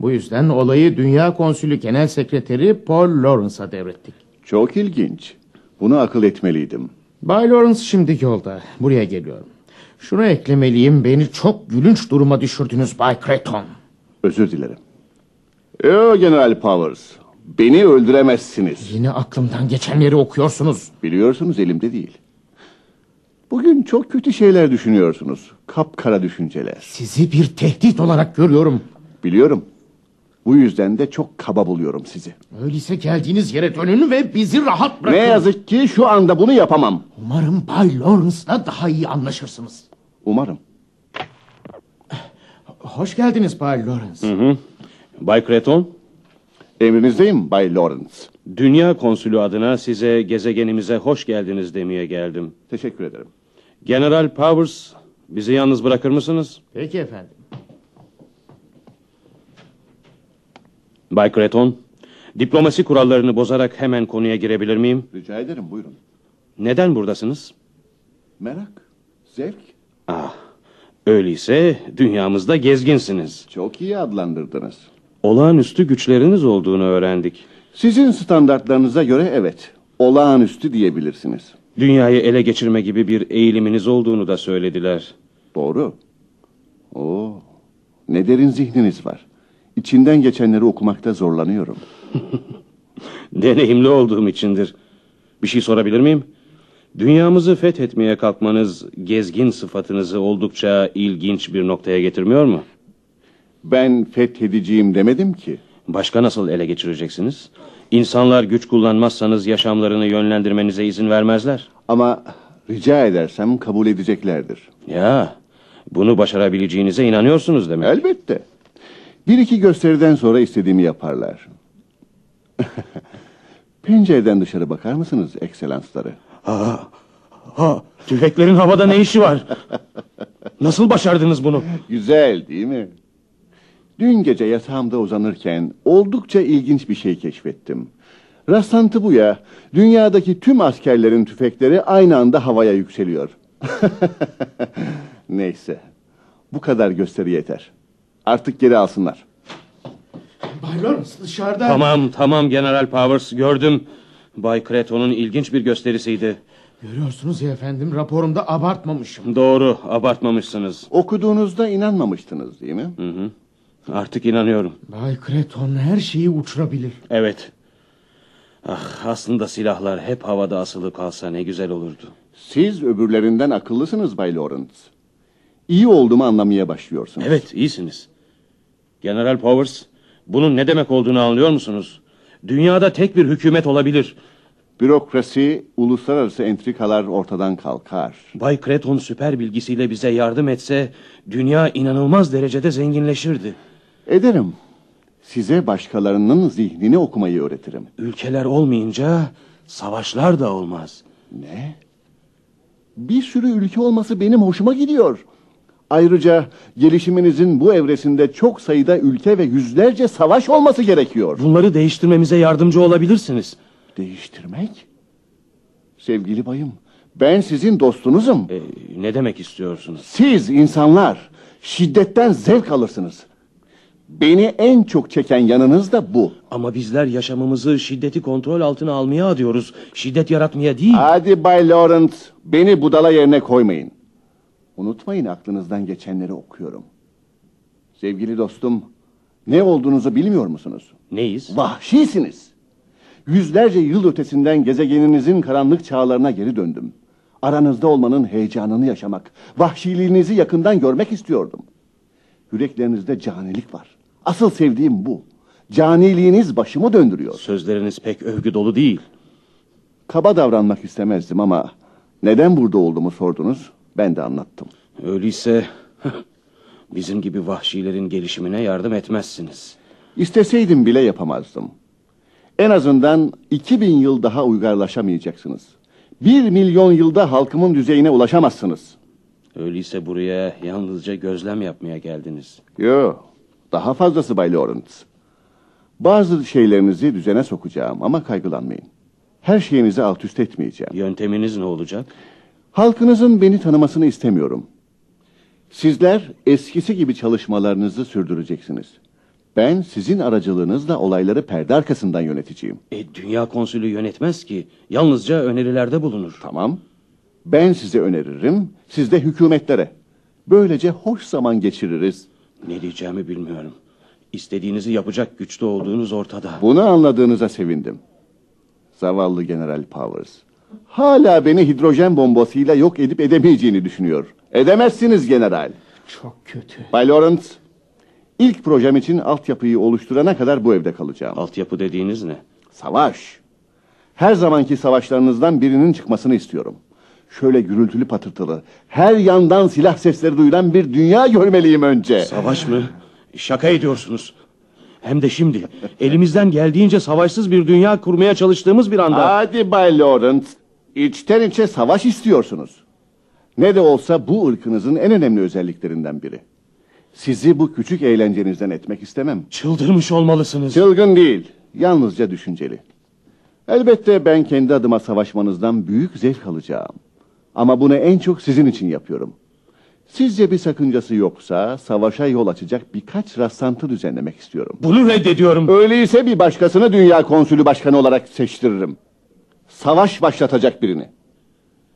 Bu yüzden olayı Dünya Konsülü Genel Sekreteri Paul Lawrence'a devrettik. Çok ilginç. Bunu akıl etmeliydim. Bay Lawrence şimdi yolda. Buraya geliyorum. Şunu eklemeliyim. Beni çok gülünç duruma düşürdünüz Bay Creton. Özür dilerim. Yo General Powers. Beni öldüremezsiniz. Yine aklımdan geçenleri okuyorsunuz. Biliyorsunuz elimde değil. Bugün çok kötü şeyler düşünüyorsunuz. Kapkara düşünceler. Sizi bir tehdit olarak görüyorum. Biliyorum. Bu yüzden de çok kaba buluyorum sizi. Öyleyse geldiğiniz yere dönün ve bizi rahat bırakın. Ne yazık ki şu anda bunu yapamam. Umarım Bay Lawrence'la daha iyi anlaşırsınız. Umarım. Hoş geldiniz Bay Lawrence. Bay Creton, Emrinizdeyim Bay Lawrence. Dünya Konsülü adına size gezegenimize hoş geldiniz demeye geldim. Teşekkür ederim. General Powers, bizi yalnız bırakır mısınız? Peki efendim. Bay Creton, diplomasi kurallarını bozarak hemen konuya girebilir miyim? Rica ederim buyurun. Neden buradasınız? Merak, zevk. Ah, öyleyse dünyamızda gezginsiniz. Çok iyi adlandırdınız. olağanüstü güçleriniz olduğunu öğrendik. Sizin standartlarınıza göre evet, olağanüstü diyebilirsiniz. Dünyayı ele geçirme gibi bir eğiliminiz olduğunu da söylediler. Doğru. Oo, ne derin zihniniz var. İçinden geçenleri okumakta zorlanıyorum. Deneyimli olduğum içindir. Bir şey sorabilir miyim? Dünyamızı fethetmeye kalkmanız gezgin sıfatınızı oldukça ilginç bir noktaya getirmiyor mu? Ben fethediciyim demedim ki. Başka nasıl ele geçireceksiniz? İnsanlar güç kullanmazsanız yaşamlarını yönlendirmenize izin vermezler. Ama rica edersem kabul edeceklerdir. Ya, bunu başarabileceğinize inanıyorsunuz demek. Elbette. Bir iki gösteriden sonra istediğimi yaparlar. Pencereden dışarı bakar mısınız ekselansları? Ha, ha, tüfeklerin havada ne işi var? Nasıl başardınız bunu? Güzel değil mi? Dün gece yatağımda uzanırken oldukça ilginç bir şey keşfettim. Rastlantı bu ya. Dünyadaki tüm askerlerin tüfekleri aynı anda havaya yükseliyor. Neyse. Bu kadar gösteri yeter. Artık geri alsınlar. Bay Lawrence dışarıda. Tamam, tamam General Powers gördüm. Bay Creton'un ilginç bir gösterisiydi. Görüyorsunuz ya efendim raporumda abartmamışım. Doğru, abartmamışsınız. Okuduğunuzda inanmamıştınız değil mi? Hı hı. Artık inanıyorum. Bay Kreton her şeyi uçurabilir. Evet. Ah, aslında silahlar hep havada asılı kalsa ne güzel olurdu. Siz öbürlerinden akıllısınız Bay Lawrence. İyi olduğumu anlamaya başlıyorsunuz. Evet, iyisiniz. General Powers, bunun ne demek olduğunu anlıyor musunuz? Dünyada tek bir hükümet olabilir. Bürokrasi, uluslararası entrikalar ortadan kalkar. Bay Creton süper bilgisiyle bize yardım etse dünya inanılmaz derecede zenginleşirdi. Ederim. Size başkalarının zihnini okumayı öğretirim. Ülkeler olmayınca savaşlar da olmaz. Ne? Bir sürü ülke olması benim hoşuma gidiyor. Ayrıca gelişiminizin bu evresinde çok sayıda ülke ve yüzlerce savaş olması gerekiyor. Bunları değiştirmemize yardımcı olabilirsiniz. Değiştirmek? Sevgili bayım, ben sizin dostunuzum. Ee, ne demek istiyorsunuz? Siz insanlar şiddetten zevk alırsınız. Beni en çok çeken yanınız da bu. Ama bizler yaşamımızı şiddeti kontrol altına almaya adıyoruz. Şiddet yaratmaya değil. Hadi Bay Laurent, beni budala yerine koymayın. Unutmayın aklınızdan geçenleri okuyorum. Sevgili dostum, ne olduğunuzu bilmiyor musunuz? Neyiz? Vahşisiniz. Yüzlerce yıl ötesinden gezegeninizin karanlık çağlarına geri döndüm. Aranızda olmanın heyecanını yaşamak, vahşiliğinizi yakından görmek istiyordum. Yüreklerinizde canilik var. Asıl sevdiğim bu. Caniliğiniz başımı döndürüyor. Sözleriniz pek övgü dolu değil. Kaba davranmak istemezdim ama neden burada olduğumu sordunuz. Ben de anlattım. Öyleyse bizim gibi vahşilerin gelişimine yardım etmezsiniz. İsteseydim bile yapamazdım. En azından 2000 yıl daha uygarlaşamayacaksınız. Bir milyon yılda halkımın düzeyine ulaşamazsınız. Öyleyse buraya yalnızca gözlem yapmaya geldiniz. Yo, daha fazlası Bay Lawrence. Bazı şeylerinizi düzene sokacağım ama kaygılanmayın. Her şeyinizi alt üst etmeyeceğim. Yönteminiz ne olacak? Halkınızın beni tanımasını istemiyorum. Sizler eskisi gibi çalışmalarınızı sürdüreceksiniz. Ben sizin aracılığınızla olayları perde arkasından yöneteceğim. E, dünya konsülü yönetmez ki. Yalnızca önerilerde bulunur. Tamam. Ben size öneririm, siz de hükümetlere. Böylece hoş zaman geçiririz. Ne diyeceğimi bilmiyorum. İstediğinizi yapacak güçte olduğunuz ortada. Bunu anladığınıza sevindim. Zavallı General Powers. Hala beni hidrojen bombasıyla yok edip edemeyeceğini düşünüyor. Edemezsiniz general. Çok kötü. Bay Lawrence, ilk projem için altyapıyı oluşturana kadar bu evde kalacağım. Altyapı dediğiniz ne? Savaş. Her zamanki savaşlarınızdan birinin çıkmasını istiyorum. Şöyle gürültülü patırtılı, her yandan silah sesleri duyulan bir dünya görmeliyim önce. Savaş mı? Şaka ediyorsunuz. Hem de şimdi elimizden geldiğince savaşsız bir dünya kurmaya çalıştığımız bir anda. Hadi Bay Lawrence, içten içe savaş istiyorsunuz. Ne de olsa bu ırkınızın en önemli özelliklerinden biri. Sizi bu küçük eğlencenizden etmek istemem. Çıldırmış olmalısınız. Çılgın değil, yalnızca düşünceli. Elbette ben kendi adıma savaşmanızdan büyük zevk alacağım. Ama bunu en çok sizin için yapıyorum. Sizce bir sakıncası yoksa savaşa yol açacak birkaç rastlantı düzenlemek istiyorum. Bunu reddediyorum. Öyleyse bir başkasını dünya konsülü başkanı olarak seçtiririm. Savaş başlatacak birini.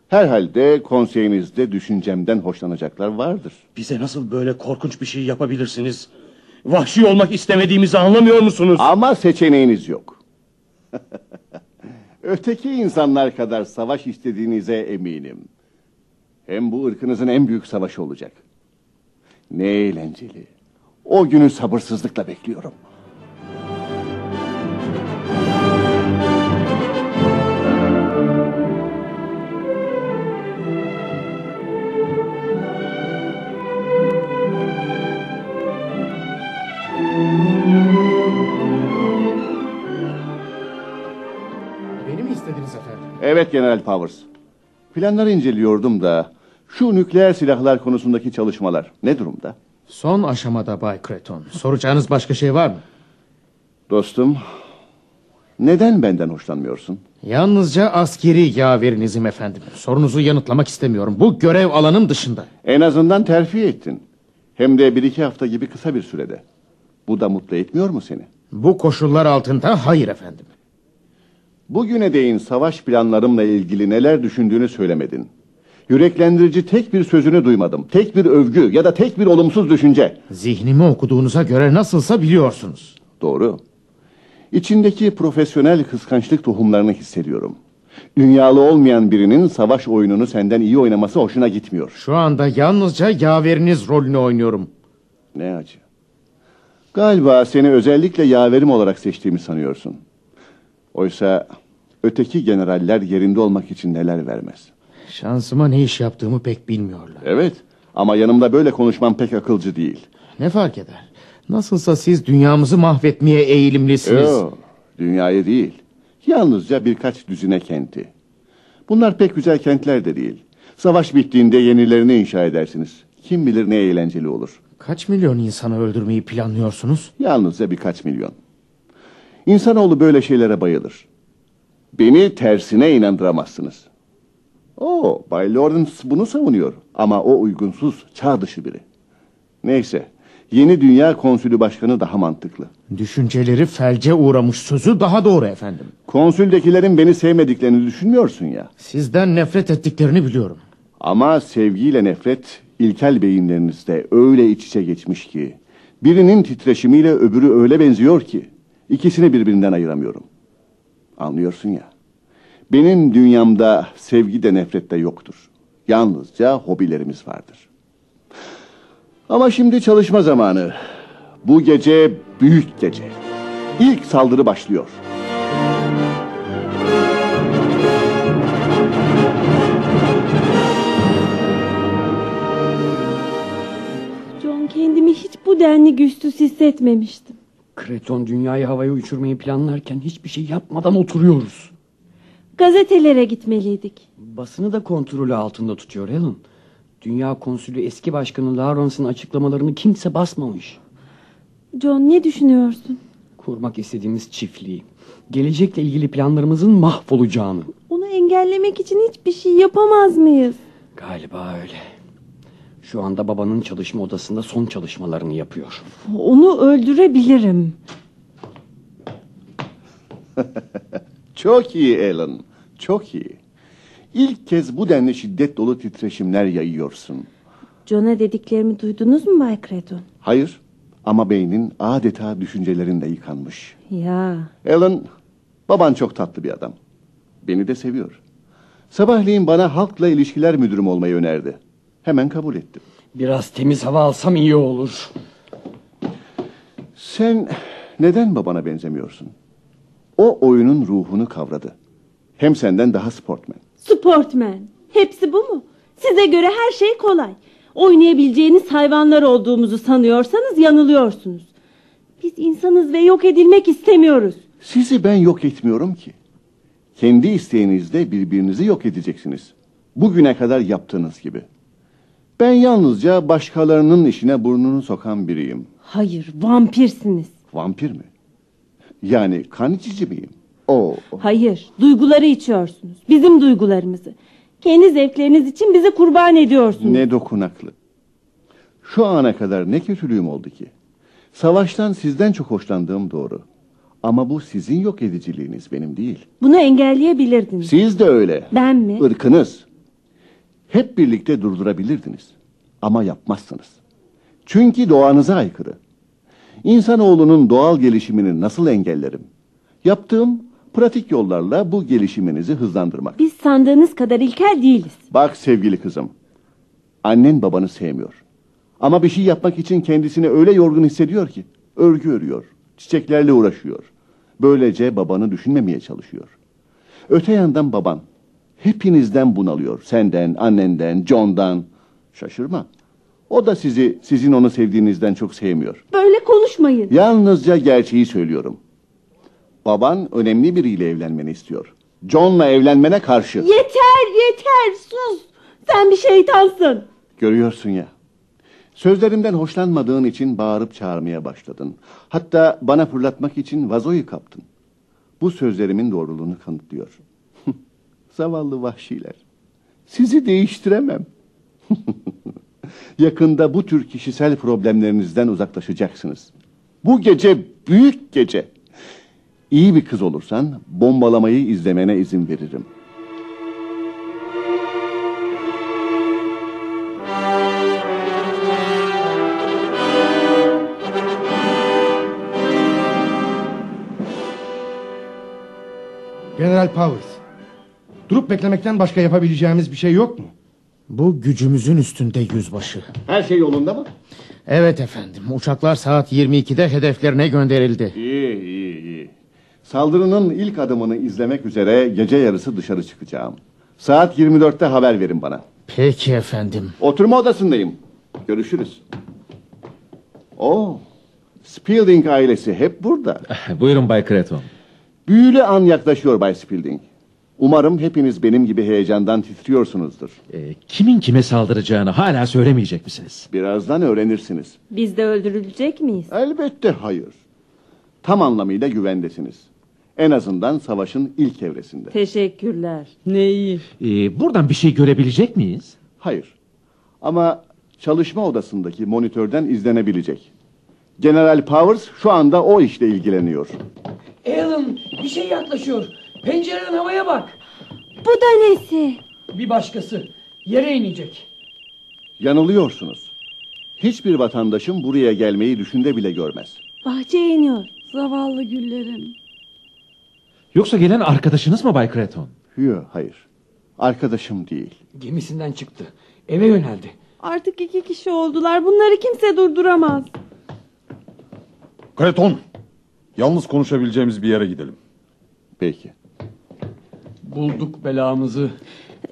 Herhalde konseyinizde düşüncemden hoşlanacaklar vardır. Bize nasıl böyle korkunç bir şey yapabilirsiniz? Vahşi olmak istemediğimizi anlamıyor musunuz? Ama seçeneğiniz yok. Öteki insanlar kadar savaş istediğinize eminim. Hem bu ırkınızın en büyük savaşı olacak. Ne eğlenceli. O günü sabırsızlıkla bekliyorum. Evet General Powers. Planları inceliyordum da şu nükleer silahlar konusundaki çalışmalar ne durumda? Son aşamada Bay Kreton. Soracağınız başka şey var mı? Dostum, neden benden hoşlanmıyorsun? Yalnızca askeri yaverinizim efendim. Sorunuzu yanıtlamak istemiyorum. Bu görev alanım dışında. En azından terfi ettin. Hem de bir iki hafta gibi kısa bir sürede. Bu da mutlu etmiyor mu seni? Bu koşullar altında hayır efendim. Bugüne değin savaş planlarımla ilgili neler düşündüğünü söylemedin. Yüreklendirici tek bir sözünü duymadım. Tek bir övgü ya da tek bir olumsuz düşünce. Zihnimi okuduğunuza göre nasılsa biliyorsunuz. Doğru. İçindeki profesyonel kıskançlık tohumlarını hissediyorum. Dünyalı olmayan birinin savaş oyununu senden iyi oynaması hoşuna gitmiyor. Şu anda yalnızca yaveriniz rolünü oynuyorum. Ne acı. Galiba seni özellikle yaverim olarak seçtiğimi sanıyorsun. Oysa öteki generaller yerinde olmak için neler vermez. Şansıma ne iş yaptığımı pek bilmiyorlar. Evet ama yanımda böyle konuşman pek akılcı değil. Ne fark eder? Nasılsa siz dünyamızı mahvetmeye eğilimlisiniz. Yo, dünyayı değil. Yalnızca birkaç düzine kenti. Bunlar pek güzel kentler de değil. Savaş bittiğinde yenilerini inşa edersiniz. Kim bilir ne eğlenceli olur. Kaç milyon insanı öldürmeyi planlıyorsunuz? Yalnızca birkaç milyon. İnsanoğlu böyle şeylere bayılır. Beni tersine inandıramazsınız. Oo, Bay Lawrence bunu savunuyor. Ama o uygunsuz, çağ dışı biri. Neyse, yeni dünya konsülü başkanı daha mantıklı. Düşünceleri felce uğramış sözü daha doğru efendim. Konsüldekilerin beni sevmediklerini düşünmüyorsun ya. Sizden nefret ettiklerini biliyorum. Ama sevgiyle nefret ilkel beyinlerinizde öyle iç içe geçmiş ki... ...birinin titreşimiyle öbürü öyle benziyor ki... ...ikisini birbirinden ayıramıyorum. Anlıyorsun ya. Benim dünyamda sevgi de nefret de yoktur. Yalnızca hobilerimiz vardır. Ama şimdi çalışma zamanı. Bu gece büyük gece. İlk saldırı başlıyor. John kendimi hiç bu denli güçsüz hissetmemiştim. Kreton dünyayı havaya uçurmayı planlarken hiçbir şey yapmadan oturuyoruz. Gazetelere gitmeliydik. Basını da kontrolü altında tutuyor Helen. Dünya konsülü eski başkanı Lawrence'ın açıklamalarını kimse basmamış. John ne düşünüyorsun? Kurmak istediğimiz çiftliği, gelecekle ilgili planlarımızın mahvolacağını. Onu engellemek için hiçbir şey yapamaz mıyız? Galiba öyle. Şu anda babanın çalışma odasında son çalışmalarını yapıyor. Onu öldürebilirim. Çok iyi Alan, çok iyi. İlk kez bu denli şiddet dolu titreşimler yayıyorsun. John'a dediklerimi duydunuz mu Bay Creton? Hayır ama beynin adeta düşüncelerinde yıkanmış. Ya Alan, baban çok tatlı bir adam. Beni de seviyor. Sabahleyin bana halkla ilişkiler müdürüm olmayı önerdi. Hemen kabul ettim. Biraz temiz hava alsam iyi olur. Sen neden babana benzemiyorsun? O oyunun ruhunu kavradı. Hem senden daha sportmen. sportman. Hepsi bu mu? Size göre her şey kolay. Oynayabileceğiniz hayvanlar olduğumuzu sanıyorsanız yanılıyorsunuz. Biz insanız ve yok edilmek istemiyoruz. Sizi ben yok etmiyorum ki. Kendi isteğinizle birbirinizi yok edeceksiniz. Bugüne kadar yaptığınız gibi. Ben yalnızca başkalarının işine burnunu sokan biriyim. Hayır, vampirsiniz. Vampir mi? Yani kan içici miyim? Oo. Hayır, duyguları içiyorsunuz. Bizim duygularımızı. Kendi zevkleriniz için bizi kurban ediyorsunuz. Ne dokunaklı. Şu ana kadar ne kötülüğüm oldu ki? Savaştan sizden çok hoşlandığım doğru. Ama bu sizin yok ediciliğiniz benim değil. Bunu engelleyebilirdiniz. Siz de öyle. Ben mi? Irkınız. Hep birlikte durdurabilirdiniz. Ama yapmazsınız. Çünkü doğanıza aykırı. İnsanoğlunun doğal gelişimini nasıl engellerim? Yaptığım pratik yollarla bu gelişiminizi hızlandırmak. Biz sandığınız kadar ilkel değiliz. Bak sevgili kızım. Annen babanı sevmiyor. Ama bir şey yapmak için kendisini öyle yorgun hissediyor ki. Örgü örüyor. Çiçeklerle uğraşıyor. Böylece babanı düşünmemeye çalışıyor. Öte yandan baban. Hepinizden bunalıyor. Senden, annenden, John'dan. Şaşırma. O da sizi, sizin onu sevdiğinizden çok sevmiyor. Böyle konuşmayın. Yalnızca gerçeği söylüyorum. Baban önemli biriyle evlenmeni istiyor. John'la evlenmene karşı. Yeter yeter sus. Sen bir şeytansın. Görüyorsun ya. Sözlerimden hoşlanmadığın için bağırıp çağırmaya başladın. Hatta bana fırlatmak için vazoyu kaptın. Bu sözlerimin doğruluğunu kanıtlıyor. Zavallı vahşiler. Sizi değiştiremem. Yakında bu tür kişisel problemlerinizden uzaklaşacaksınız. Bu gece büyük gece. İyi bir kız olursan bombalamayı izlemene izin veririm. General Powers. Beklemekten başka yapabileceğimiz bir şey yok mu? Bu gücümüzün üstünde yüzbaşı. Her şey yolunda mı? Evet efendim. Uçaklar saat 22'de hedeflerine gönderildi. İyi, iyi, iyi. Saldırının ilk adımını izlemek üzere gece yarısı dışarı çıkacağım. Saat 24'te haber verin bana. Peki efendim. Oturma odasındayım. Görüşürüz. Oo, Spilding ailesi hep burada. Buyurun Bay Kreton. Büyülü an yaklaşıyor Bay Spilding. Umarım hepiniz benim gibi heyecandan titriyorsunuzdur. Ee, kimin kime saldıracağını hala söylemeyecek misiniz? Birazdan öğrenirsiniz. Biz de öldürülecek miyiz? Elbette hayır. Tam anlamıyla güvendesiniz. En azından savaşın ilk evresinde. Teşekkürler. Ne iyi. Ee, buradan bir şey görebilecek miyiz? Hayır. Ama çalışma odasındaki monitörden izlenebilecek. General Powers şu anda o işle ilgileniyor. Alan bir şey yaklaşıyor. Pencereden havaya bak. Bu da nesi? Bir başkası. Yere inecek. Yanılıyorsunuz. Hiçbir vatandaşım buraya gelmeyi düşünde bile görmez. Bahçeye iniyor. Zavallı güllerim. Yoksa gelen arkadaşınız mı Bay Kreton? Yok, hayır. Arkadaşım değil. Gemisinden çıktı. Eve yöneldi. Artık iki kişi oldular. Bunları kimse durduramaz. Kreton. Yalnız konuşabileceğimiz bir yere gidelim. Peki. Bulduk belamızı.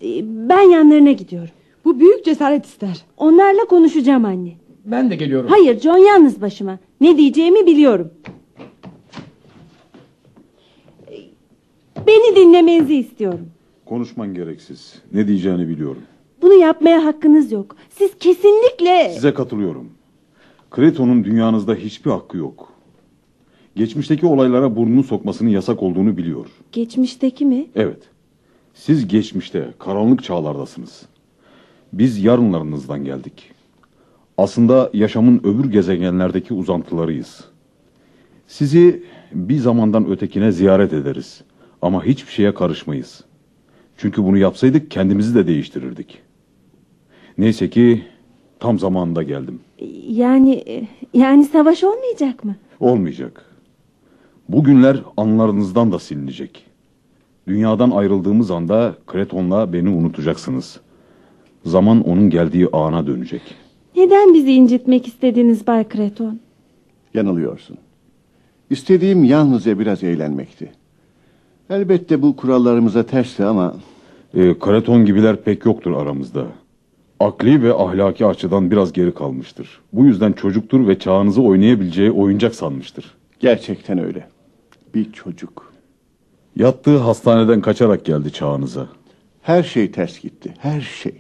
Ee, Ben yanlarına gidiyorum. Bu büyük cesaret ister. Onlarla konuşacağım anne. Ben de geliyorum. Hayır John yalnız başıma. Ne diyeceğimi biliyorum. Beni dinlemenizi istiyorum. Konuşman gereksiz. Ne diyeceğini biliyorum. Bunu yapmaya hakkınız yok. Siz kesinlikle... Size katılıyorum. Kreton'un dünyanızda hiçbir hakkı yok. Geçmişteki olaylara burnunu sokmasının yasak olduğunu biliyor. Geçmişteki mi? Evet. Siz geçmişte, karanlık çağlardasınız. Biz yarınlarınızdan geldik. Aslında yaşamın öbür gezegenlerdeki uzantılarıyız. Sizi bir zamandan ötekine ziyaret ederiz. Ama hiçbir şeye karışmayız. Çünkü bunu yapsaydık kendimizi de değiştirirdik. Neyse ki tam zamanında geldim. Yani yani savaş olmayacak mı? Olmayacak. Bu günler anılarınızdan da silinecek. Dünyadan ayrıldığımız anda Kreton'la beni unutacaksınız. Zaman onun geldiği ana dönecek. Neden bizi incitmek istediniz Bay Kreton? Yanılıyorsun. İstediğim yalnızca biraz eğlenmekti. Elbette bu kurallarımıza tersti ama E, Kreton gibiler pek yoktur aramızda. Akli ve ahlaki açıdan biraz geri kalmıştır. Bu yüzden çocuktur ve çağınızı oynayabileceği oyuncak sanmıştır. gerçekten öyle. Bir çocuk. Yattığı hastaneden kaçarak geldi çağınıza. Her şey ters gitti. Her şey.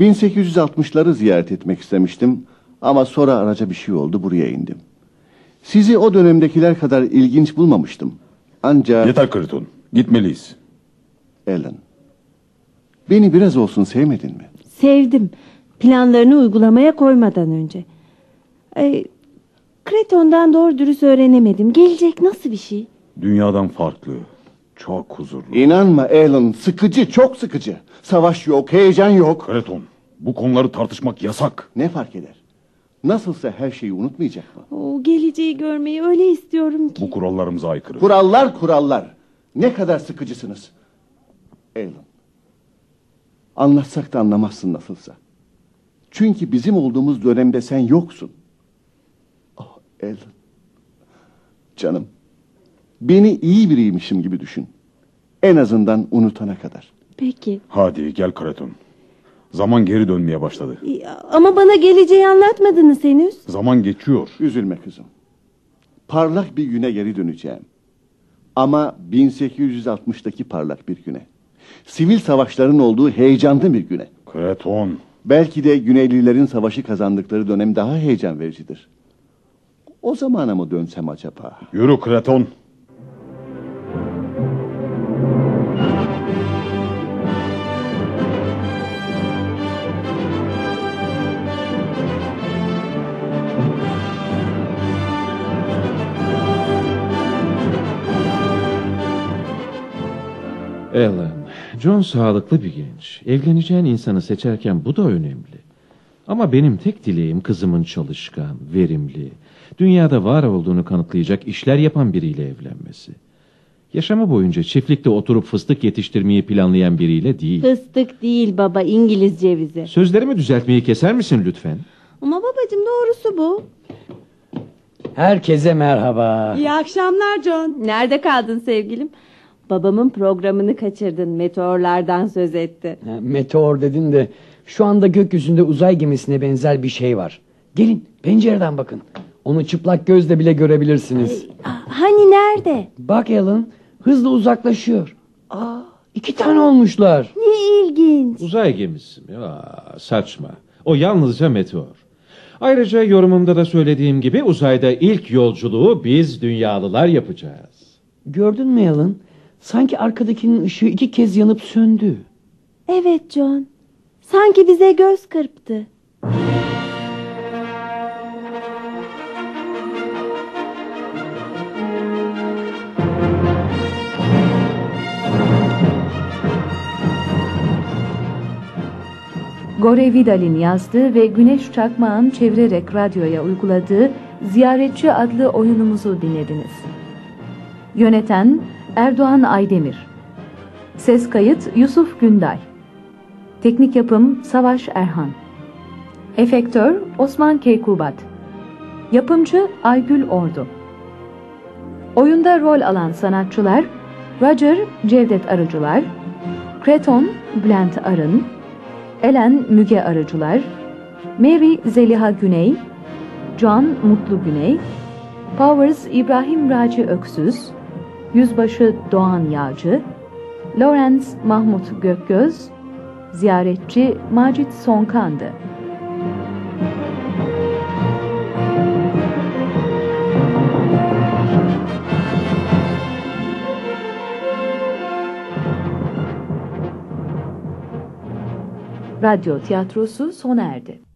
1860'ları ziyaret etmek istemiştim ama sonra araca bir şey oldu buraya indim. Sizi o dönemdekiler kadar ilginç bulmamıştım. Ancak Yeter Kreton, gitmeliyiz. Ellen. Beni biraz olsun sevmedin mi? Sevdim. Planlarını uygulamaya koymadan önce. Ee, Kreton'dan doğru dürüst öğrenemedim. Gelecek nasıl bir şey? Dünyadan farklı. Çok huzurlu. İnanma Alan, sıkıcı, çok sıkıcı. Savaş yok, heyecan yok. Kreton, bu konuları tartışmak yasak. Ne fark eder? Nasılsa her şeyi unutmayacak mı? O geleceği görmeyi öyle istiyorum ki. Bu kurallarımıza aykırı. Kurallar kurallar. Ne kadar sıkıcısınız. Alan. Anlatsak da anlamazsın nasılsa. Çünkü bizim olduğumuz dönemde sen yoksun. Oh Alan. Canım. Beni iyi biriymişim gibi düşün. En azından unutana kadar. Peki. Hadi gel Kreton. Zaman geri dönmeye başladı. Ama bana geleceği anlatmadınız henüz. Zaman geçiyor. Üzülme kızım. Parlak bir güne geri döneceğim. Ama 1860'daki parlak bir güne. Sivil savaşların olduğu heyecanlı bir güne. Kreton. Belki de Güneylilerin savaşı kazandıkları dönem daha heyecan vericidir. O zamana mı dönsem acaba? Yürü Kreton. John sağlıklı bir genç. Evleneceğin insanı seçerken bu da önemli. Ama benim tek dileğim kızımın çalışkan, verimli, dünyada var olduğunu kanıtlayacak işler yapan biriyle evlenmesi. Yaşamı boyunca çiftlikte oturup fıstık yetiştirmeyi planlayan biriyle değil. Fıstık değil baba İngiliz cevizi. Sözlerimi düzeltmeyi keser misin lütfen? Ama babacığım doğrusu bu. Herkese merhaba. İyi akşamlar John. Nerede kaldın sevgilim? Babamın programını kaçırdın. Meteorlardan söz etti. Ha, Meteor dedin de şu anda gökyüzünde uzay gemisine benzer bir şey var. Gelin pencereden bakın. Onu çıplak gözle bile görebilirsiniz. Hani nerede? Bak Alan hızla uzaklaşıyor. Aa, iki tane olmuşlar. Ne ilginç. Uzay gemisi mi? Aa, saçma. O yalnızca meteor. Ayrıca yorumumda da söylediğim gibi uzayda ilk yolculuğu biz dünyalılar yapacağız. Gördün mü Alan? Sanki arkadakinin ışığı iki kez yanıp söndü. Evet John. Sanki bize göz kırptı. Gore Vidal'in yazdığı ve Güneş Çakmağ'ın çevirerek radyoya uyguladığı Ziyaretçi adlı oyunumuzu dinlediniz. Yöneten Erdoğan Aydemir. Ses kayıt Yusuf Günday. Teknik yapım Savaş Erhan. Efektör Osman Keykubat. Yapımcı Aygül Ordu. Oyunda rol alan sanatçılar Roger Cevdet Arıcılar Kreton Bülent Arın Elen Müge Arıcılar, Mary Zeliha Güney, John Mutlu Güney, Powers İbrahim Raci Öksüz, Yüzbaşı Doğan Yağcı, Lawrence Mahmut Gökgöz, Ziyaretçi Macit Sonkandı. Radyo tiyatrosu sona erdi.